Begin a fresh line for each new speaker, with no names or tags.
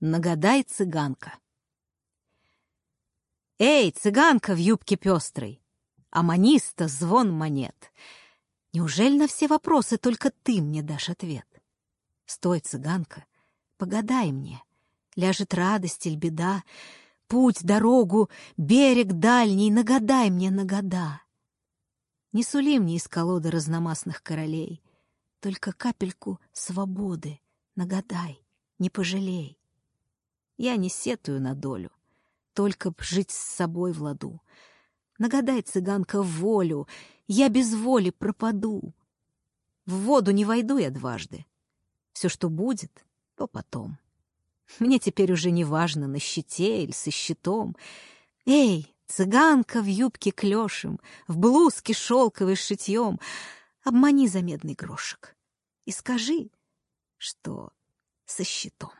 Нагадай, цыганка. Эй, цыганка в юбке пестрой! Аманиста звон монет. Неужели на все вопросы только ты мне дашь ответ? Стой, цыганка, погадай мне. Ляжет радость или беда, Путь, дорогу, берег дальний, нагадай мне нагода. Не сули мне из колоды разномастных королей, Только капельку свободы нагадай, не пожалей. Я не сетую на долю, только б жить с собой в ладу. Нагадай, цыганка, волю, я без воли пропаду. В воду не войду я дважды. Все, что будет, то потом. Мне теперь уже не важно, на щите или со щитом. Эй, цыганка в юбке клешем, в блузке шелковой с шитьем, обмани за медный грошек и скажи, что со щитом.